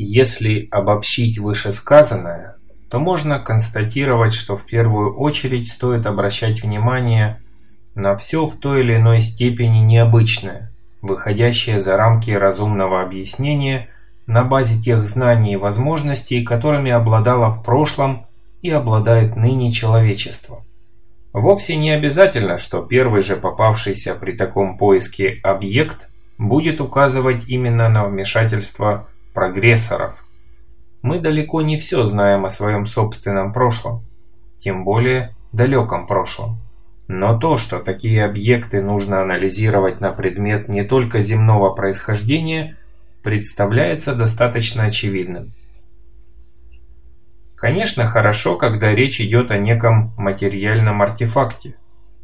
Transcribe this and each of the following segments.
Если обобщить вышесказанное, то можно констатировать, что в первую очередь стоит обращать внимание на все в той или иной степени необычное, выходящее за рамки разумного объяснения на базе тех знаний и возможностей, которыми обладало в прошлом и обладает ныне человечество. Вовсе не обязательно, что первый же попавшийся при таком поиске объект будет указывать именно на вмешательство прогрессоров. Мы далеко не все знаем о своем собственном прошлом, тем более далеком прошлом. Но то, что такие объекты нужно анализировать на предмет не только земного происхождения, представляется достаточно очевидным. Конечно, хорошо, когда речь идет о неком материальном артефакте.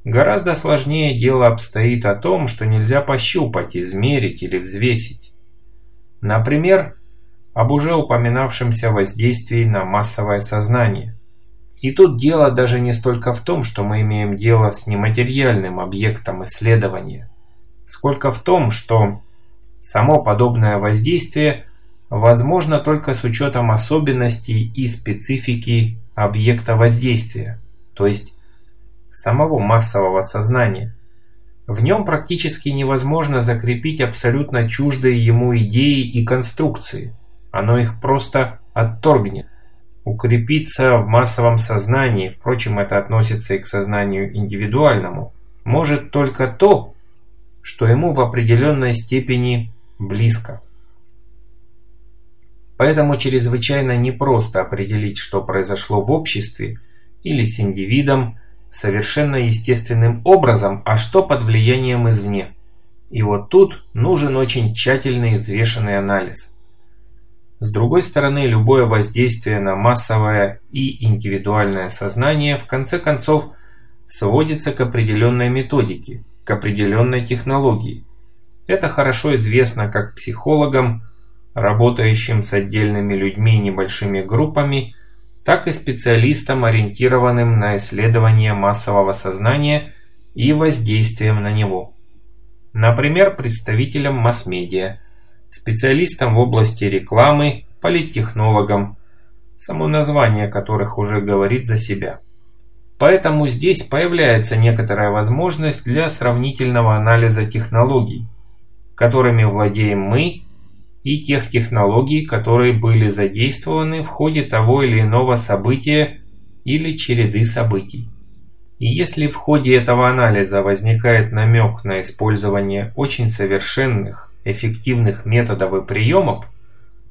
Гораздо сложнее дело обстоит о том, что нельзя пощупать, измерить или взвесить. Например, об уже упоминавшемся воздействии на массовое сознание. И тут дело даже не столько в том, что мы имеем дело с нематериальным объектом исследования, сколько в том, что само подобное воздействие возможно только с учетом особенностей и специфики объекта воздействия, то есть самого массового сознания. В нем практически невозможно закрепить абсолютно чуждые ему идеи и конструкции. Оно их просто отторгнет. Укрепиться в массовом сознании, впрочем, это относится и к сознанию индивидуальному, может только то, что ему в определенной степени близко. Поэтому чрезвычайно непросто определить, что произошло в обществе или с индивидом совершенно естественным образом, а что под влиянием извне. И вот тут нужен очень тщательный и взвешенный анализ. С другой стороны, любое воздействие на массовое и индивидуальное сознание в конце концов сводится к определенной методике, к определенной технологии. Это хорошо известно как психологам, работающим с отдельными людьми и небольшими группами, так и специалистам, ориентированным на исследование массового сознания и воздействием на него. Например, представителям масс-медиа, специалистам в области рекламы, политтехнологам, само название которых уже говорит за себя. Поэтому здесь появляется некоторая возможность для сравнительного анализа технологий, которыми владеем мы и тех технологий, которые были задействованы в ходе того или иного события или череды событий. И если в ходе этого анализа возникает намек на использование очень совершенных, эффективных методов и приемов,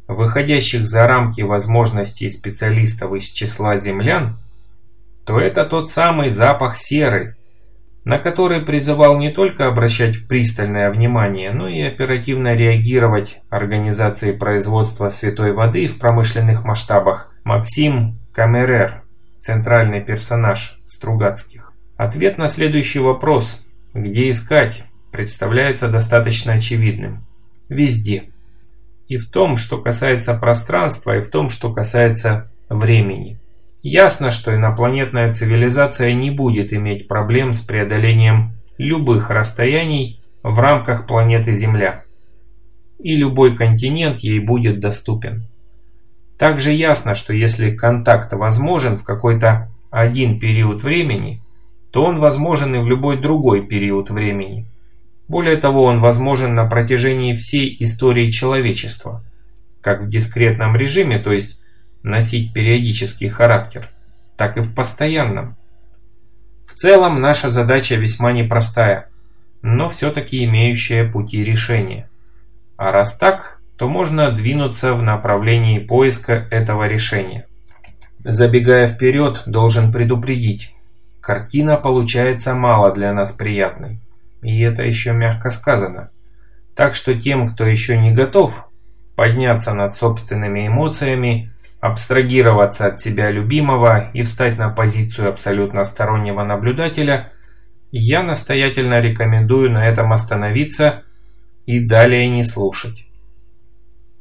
выходящих за рамки возможностей специалистов из числа землян, то это тот самый запах серы, на который призывал не только обращать пристальное внимание, но и оперативно реагировать организации производства святой воды в промышленных масштабах Максим Камерер, центральный персонаж Стругацких. Ответ на следующий вопрос «Где искать?» Представляется достаточно очевидным. Везде. И в том, что касается пространства, и в том, что касается времени. Ясно, что инопланетная цивилизация не будет иметь проблем с преодолением любых расстояний в рамках планеты Земля. И любой континент ей будет доступен. Также ясно, что если контакт возможен в какой-то один период времени, то он возможен и в любой другой период времени. Более того, он возможен на протяжении всей истории человечества, как в дискретном режиме, то есть носить периодический характер, так и в постоянном. В целом наша задача весьма непростая, но все-таки имеющая пути решения. А раз так, то можно двинуться в направлении поиска этого решения. Забегая вперед, должен предупредить. Картина получается мало для нас приятной. И это еще мягко сказано. Так что тем, кто еще не готов подняться над собственными эмоциями, абстрагироваться от себя любимого и встать на позицию абсолютно стороннего наблюдателя, я настоятельно рекомендую на этом остановиться и далее не слушать.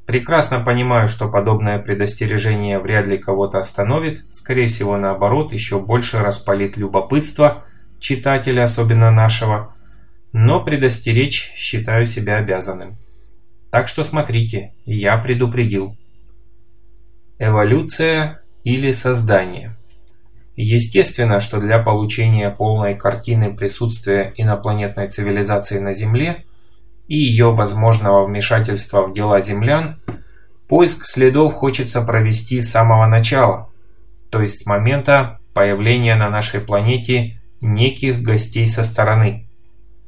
Прекрасно понимаю, что подобное предостережение вряд ли кого-то остановит, скорее всего наоборот, еще больше распалит любопытство читателя, особенно нашего, но предостеречь считаю себя обязанным. Так что смотрите, я предупредил. эволюция или создание. Естественно, что для получения полной картины присутствия инопланетной цивилизации на Земле и ее возможного вмешательства в дела землян, поиск следов хочется провести с самого начала, то есть с момента появления на нашей планете неких гостей со стороны.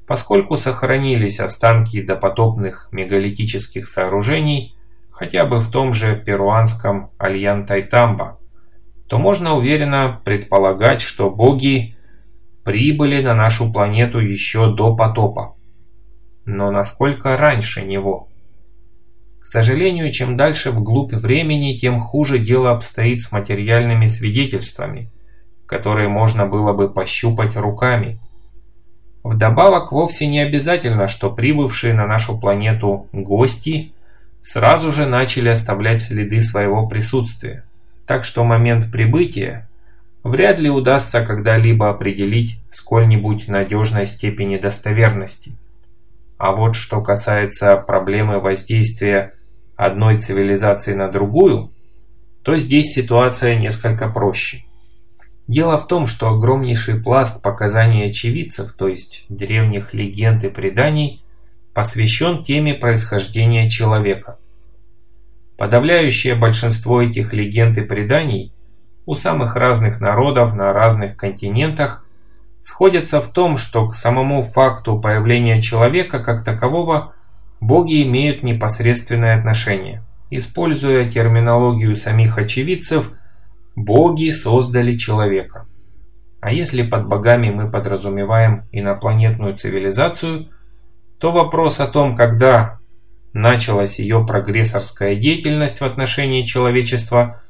Поскольку сохранились останки допотопных мегалитических сооружений, хотя бы в том же перуанском Альян-Тайтамба, то можно уверенно предполагать, что боги прибыли на нашу планету еще до потопа. Но насколько раньше него? К сожалению, чем дальше вглубь времени, тем хуже дело обстоит с материальными свидетельствами, которые можно было бы пощупать руками. Вдобавок, вовсе не обязательно, что прибывшие на нашу планету гости сразу же начали оставлять следы своего присутствия. Так что момент прибытия вряд ли удастся когда-либо определить сколь-нибудь надежной степени достоверности. А вот что касается проблемы воздействия одной цивилизации на другую, то здесь ситуация несколько проще. Дело в том, что огромнейший пласт показаний очевидцев, то есть древних легенд и преданий, посвящен теме происхождения человека. Подавляющее большинство этих легенд и преданий у самых разных народов на разных континентах сходятся в том, что к самому факту появления человека как такового боги имеют непосредственное отношение. Используя терминологию самих очевидцев – Боги создали человека. А если под богами мы подразумеваем инопланетную цивилизацию, то вопрос о том, когда началась ее прогрессорская деятельность в отношении человечества,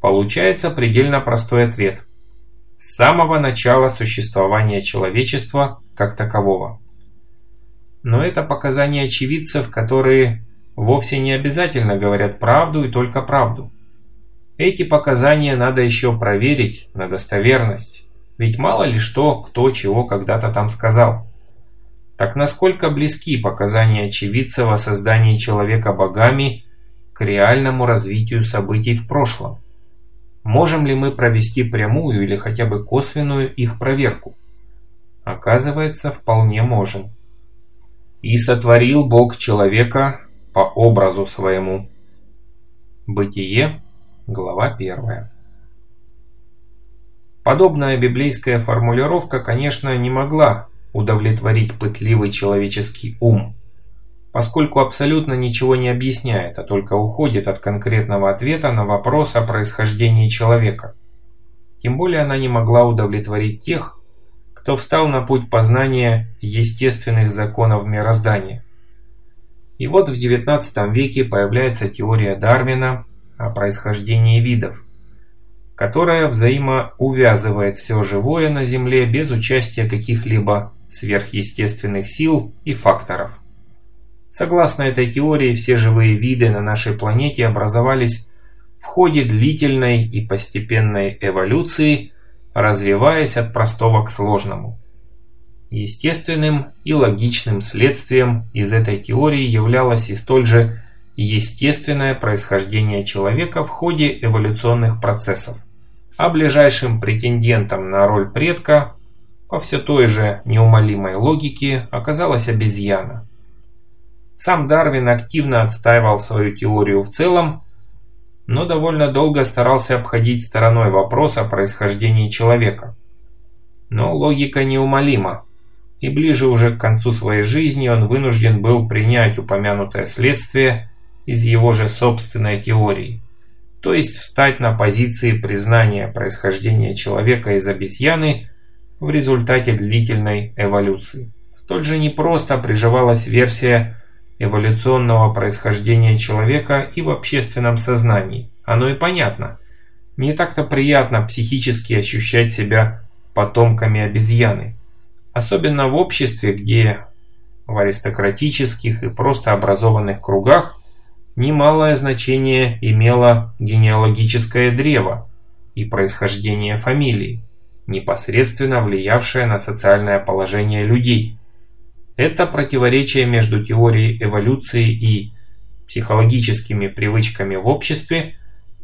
получается предельно простой ответ. С самого начала существования человечества как такового. Но это показания очевидцев, которые вовсе не обязательно говорят правду и только правду. Эти показания надо еще проверить на достоверность, ведь мало ли что, кто чего когда-то там сказал. Так насколько близки показания очевидцев о создании человека богами к реальному развитию событий в прошлом? Можем ли мы провести прямую или хотя бы косвенную их проверку? Оказывается, вполне можем. «И сотворил Бог человека по образу своему». Бытие Глава 1. Подобная библейская формулировка, конечно, не могла удовлетворить пытливый человеческий ум, поскольку абсолютно ничего не объясняет, а только уходит от конкретного ответа на вопрос о происхождении человека. Тем более она не могла удовлетворить тех, кто встал на путь познания естественных законов мироздания. И вот в XIX веке появляется теория Дарвина о происхождении видов, которая взаимоувязывает все живое на Земле без участия каких-либо сверхъестественных сил и факторов. Согласно этой теории, все живые виды на нашей планете образовались в ходе длительной и постепенной эволюции, развиваясь от простого к сложному. Естественным и логичным следствием из этой теории являлось и столь же естественное происхождение человека в ходе эволюционных процессов. А ближайшим претендентом на роль предка по все той же неумолимой логике оказалась обезьяна. Сам Дарвин активно отстаивал свою теорию в целом, но довольно долго старался обходить стороной вопрос о происхождении человека. Но логика неумолима, и ближе уже к концу своей жизни он вынужден был принять упомянутое следствие из его же собственной теории, то есть встать на позиции признания происхождения человека из обезьяны в результате длительной эволюции. Столь же непросто приживалась версия эволюционного происхождения человека и в общественном сознании. Оно и понятно. Не так-то приятно психически ощущать себя потомками обезьяны. Особенно в обществе, где в аристократических и просто образованных кругах Немалое значение имело генеалогическое древо и происхождение фамилии, непосредственно влиявшее на социальное положение людей. Это противоречие между теорией эволюции и психологическими привычками в обществе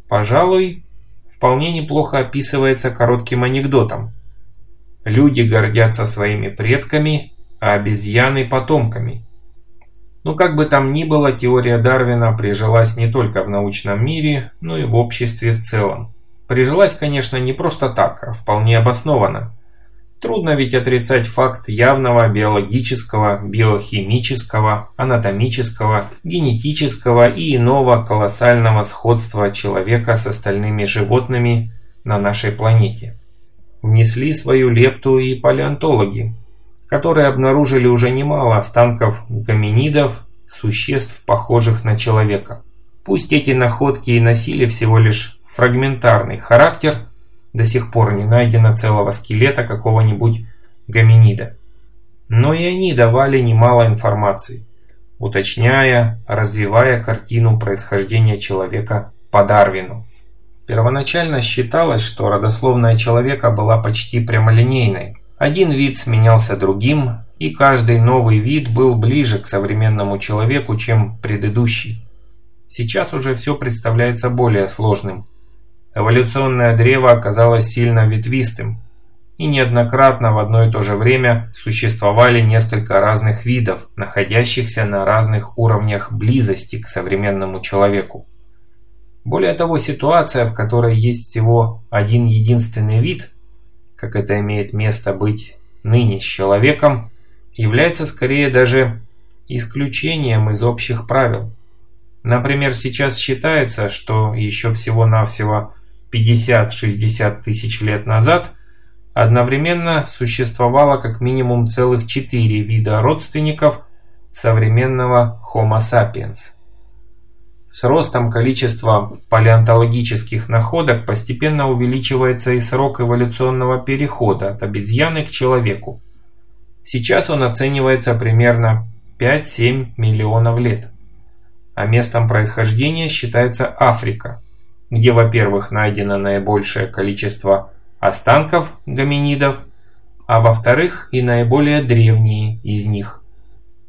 пожалуй, вполне неплохо описывается коротким анекдотом. Люди гордятся своими предками, а обезьяны – потомками. Но как бы там ни было, теория Дарвина прижилась не только в научном мире, но и в обществе в целом. Прижилась, конечно, не просто так, а вполне обоснованно. Трудно ведь отрицать факт явного биологического, биохимического, анатомического, генетического и иного колоссального сходства человека с остальными животными на нашей планете. Внесли свою лепту и палеонтологи, которые обнаружили уже немало останков гоминидов, существ, похожих на человека. Пусть эти находки и носили всего лишь фрагментарный характер – до сих пор не найдено целого скелета какого-нибудь гоминида. Но и они давали немало информации, уточняя, развивая картину происхождения человека по Дарвину. Первоначально считалось, что родословная человека была почти прямолинейной. Один вид сменялся другим, и каждый новый вид был ближе к современному человеку, чем предыдущий. Сейчас уже все представляется более сложным – Эволюционное древо оказалось сильно ветвистым, и неоднократно в одно и то же время существовали несколько разных видов, находящихся на разных уровнях близости к современному человеку. Более того, ситуация, в которой есть всего один единственный вид, как это имеет место быть ныне с человеком, является скорее даже исключением из общих правил. Например, сейчас считается, что еще всего-навсего 50-60 тысяч лет назад одновременно существовало как минимум целых четыре вида родственников современного Homo sapiens. С ростом количества палеонтологических находок постепенно увеличивается и срок эволюционного перехода от обезьяны к человеку. Сейчас он оценивается примерно 5-7 миллионов лет. А местом происхождения считается Африка – где, во-первых, найдено наибольшее количество останков гоминидов, а во-вторых, и наиболее древние из них.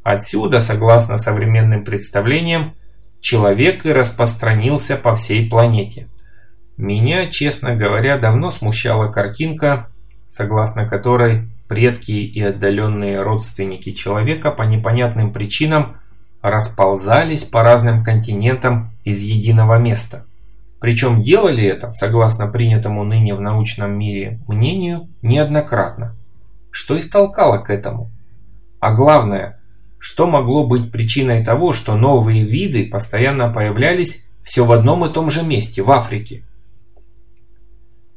Отсюда, согласно современным представлениям, человек и распространился по всей планете. Меня, честно говоря, давно смущала картинка, согласно которой предки и отдаленные родственники человека по непонятным причинам расползались по разным континентам из единого места. Причем делали это, согласно принятому ныне в научном мире мнению, неоднократно. Что их толкало к этому? А главное, что могло быть причиной того, что новые виды постоянно появлялись все в одном и том же месте, в Африке?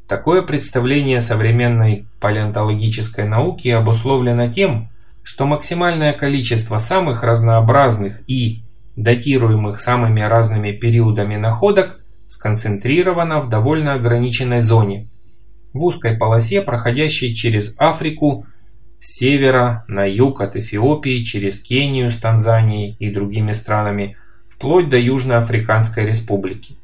Такое представление современной палеонтологической науки обусловлено тем, что максимальное количество самых разнообразных и датируемых самыми разными периодами находок сконцентрирована в довольно ограниченной зоне, в узкой полосе, проходящей через Африку с севера на юг от Эфиопии, через Кению с Танзанией и другими странами, вплоть до Южноафриканской республики.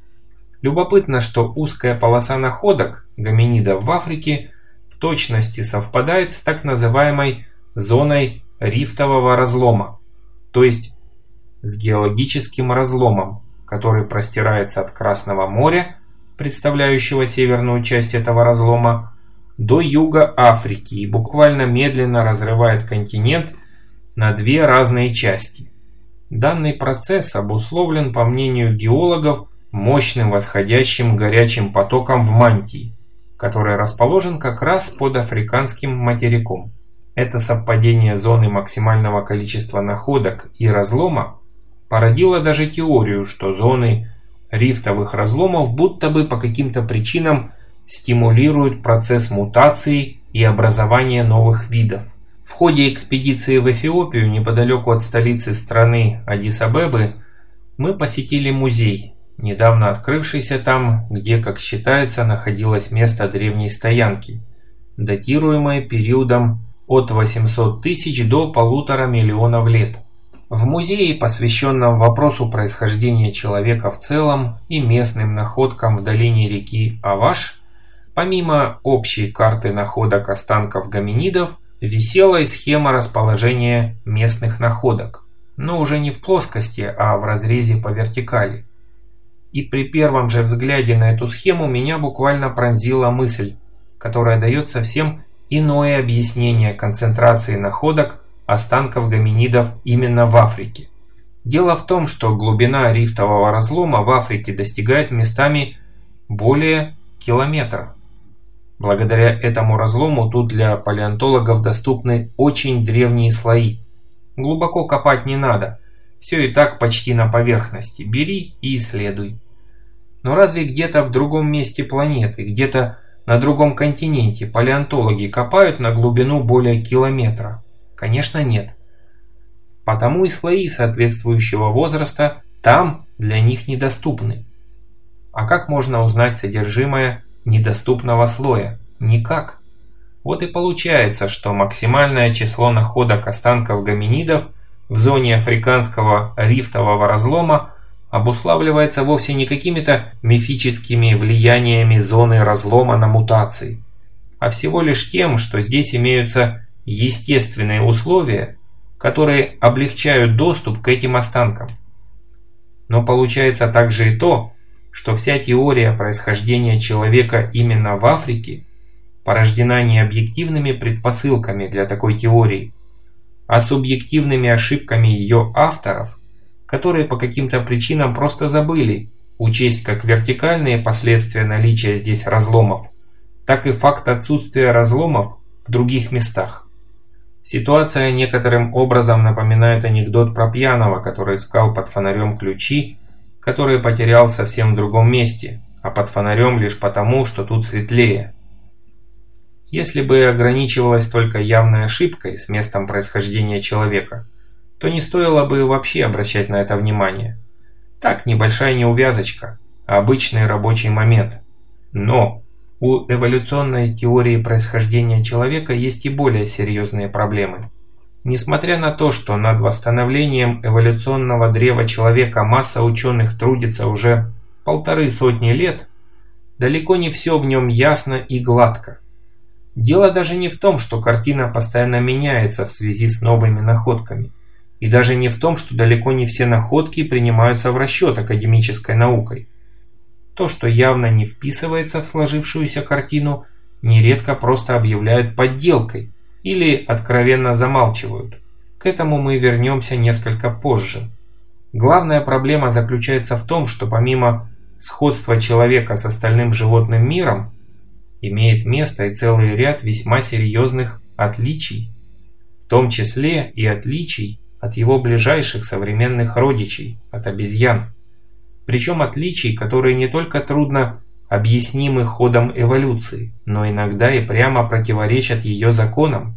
Любопытно, что узкая полоса находок гоминидов в Африке в точности совпадает с так называемой зоной рифтового разлома, то есть с геологическим разломом, который простирается от Красного моря, представляющего северную часть этого разлома, до юга Африки и буквально медленно разрывает континент на две разные части. Данный процесс обусловлен, по мнению геологов, мощным восходящим горячим потоком в мантии, который расположен как раз под африканским материком. Это совпадение зоны максимального количества находок и разлома породило даже теорию, что зоны рифтовых разломов будто бы по каким-то причинам стимулируют процесс мутации и образования новых видов. В ходе экспедиции в Эфиопию, неподалеку от столицы страны Адис-Абебы, мы посетили музей, недавно открывшийся там, где, как считается, находилось место древней стоянки, датируемое периодом от 800 тысяч до полутора миллионов лет. В музее, посвященном вопросу происхождения человека в целом и местным находкам в долине реки Аваш, помимо общей карты находок останков гоминидов, висела и схема расположения местных находок, но уже не в плоскости, а в разрезе по вертикали. И при первом же взгляде на эту схему меня буквально пронзила мысль, которая дает совсем иное объяснение концентрации находок останков гоминидов именно в Африке. Дело в том, что глубина рифтового разлома в Африке достигает местами более километра. Благодаря этому разлому тут для палеонтологов доступны очень древние слои. Глубоко копать не надо, все и так почти на поверхности, бери и исследуй. Но разве где-то в другом месте планеты, где-то на другом континенте палеонтологи копают на глубину более километра? Конечно нет. Потому и слои соответствующего возраста там для них недоступны. А как можно узнать содержимое недоступного слоя? Никак. Вот и получается, что максимальное число находок останков гоминидов в зоне африканского рифтового разлома обуславливается вовсе не какими-то мифическими влияниями зоны разлома на мутации, а всего лишь тем, что здесь имеются естественные условия, которые облегчают доступ к этим останкам. Но получается также и то, что вся теория происхождения человека именно в Африке порождена не объективными предпосылками для такой теории, а субъективными ошибками ее авторов, которые по каким-то причинам просто забыли учесть как вертикальные последствия наличия здесь разломов, так и факт отсутствия разломов в других местах. Ситуация некоторым образом напоминает анекдот про пьяного, который искал под фонарем ключи, которые потерял совсем в другом месте, а под фонарем лишь потому, что тут светлее. Если бы ограничивалась только явной ошибкой с местом происхождения человека, то не стоило бы вообще обращать на это внимание. Так, небольшая неувязочка, обычный рабочий момент. Но у эволюционной теории происхождения человека есть и более серьезные проблемы. Несмотря на то, что над восстановлением эволюционного древа человека масса ученых трудится уже полторы сотни лет, далеко не все в нем ясно и гладко. Дело даже не в том, что картина постоянно меняется в связи с новыми находками, и даже не в том, что далеко не все находки принимаются в расчет академической наукой. То, что явно не вписывается в сложившуюся картину, нередко просто объявляют подделкой или откровенно замалчивают. К этому мы вернемся несколько позже. Главная проблема заключается в том, что помимо сходства человека с остальным животным миром, имеет место и целый ряд весьма серьезных отличий, в том числе и отличий от его ближайших современных родичей, от обезьян. Причем отличий, которые не только трудно объяснимы ходом эволюции, но иногда и прямо противоречат ее законам.